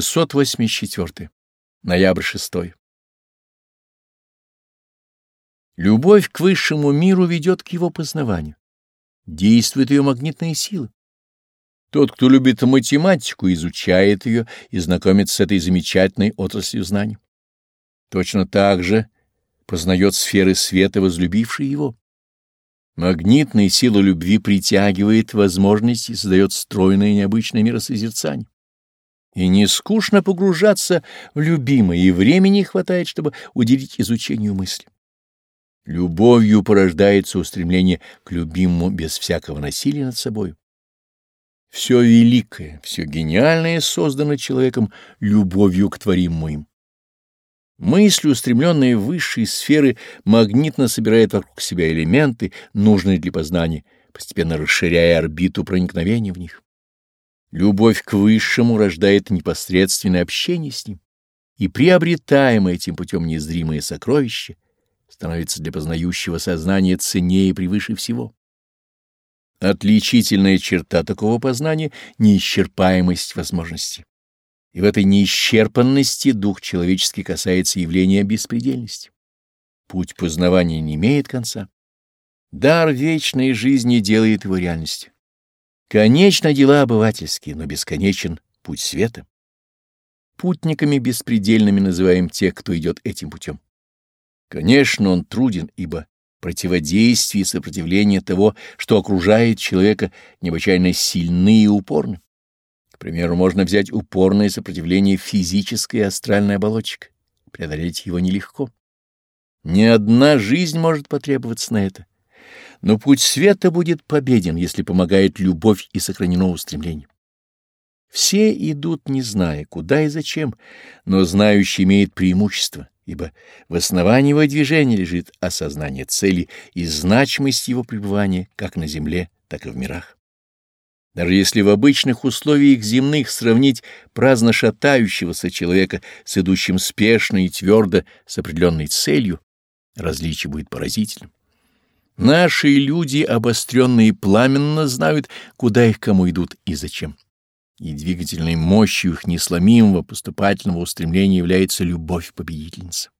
684. Ноябрь 6. Любовь к высшему миру ведет к его познаванию. Действует ее магнитная сила. Тот, кто любит математику, изучает ее и знакомится с этой замечательной отраслью знаний. Точно так же познает сферы света, возлюбившие его. Магнитная сила любви притягивает возможности и создает стройное необычное миросозерцание. И не скучно погружаться в любимое, и времени хватает, чтобы уделить изучению мысли. Любовью порождается устремление к любимому без всякого насилия над собой. Все великое, все гениальное создано человеком любовью к творимому им. Мысль, устремленная в высшие сферы, магнитно собирает вокруг себя элементы, нужные для познания, постепенно расширяя орбиту проникновения в них. Любовь к Высшему рождает непосредственное общение с Ним, и приобретаемое этим путем незримое сокровище становится для познающего сознания ценнее превыше всего. Отличительная черта такого познания — неисчерпаемость возможностей. И в этой неисчерпанности дух человеческий касается явления беспредельности. Путь познавания не имеет конца. Дар вечной жизни делает его реальностью. Конечно, дела обывательские, но бесконечен путь света. Путниками беспредельными называем тех, кто идет этим путем. Конечно, он труден, ибо противодействие и сопротивление того, что окружает человека, необычайно сильны и упорны. К примеру, можно взять упорное сопротивление физической и астральной оболочек. Преодолеть его нелегко. Ни одна жизнь может потребоваться на это. Но путь света будет победен, если помогает любовь и сохранено устремление. Все идут, не зная, куда и зачем, но знающий имеет преимущество, ибо в основании его движения лежит осознание цели и значимость его пребывания как на земле, так и в мирах. Даже если в обычных условиях земных сравнить праздно шатающегося человека с идущим спешно и твердо с определенной целью, различие будет поразительным. Наши люди, обостренные пламенно, знают, куда их кому идут и зачем. И двигательной мощью их несломимого поступательного устремления является любовь победительницы.